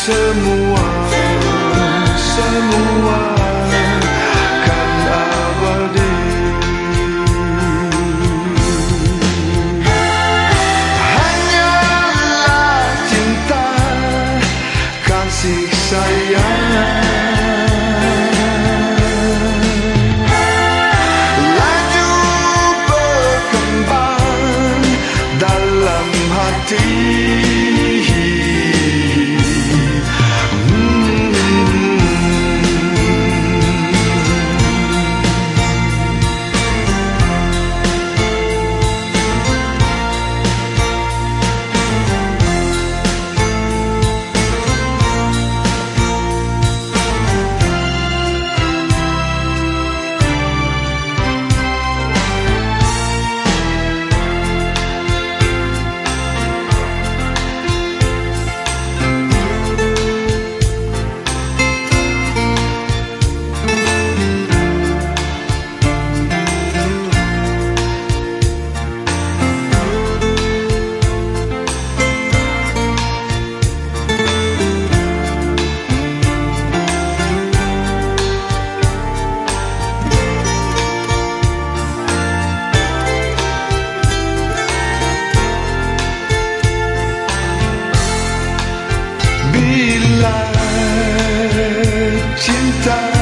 semua semua kan abadi hanyalah cinta kasih sayang. cinta.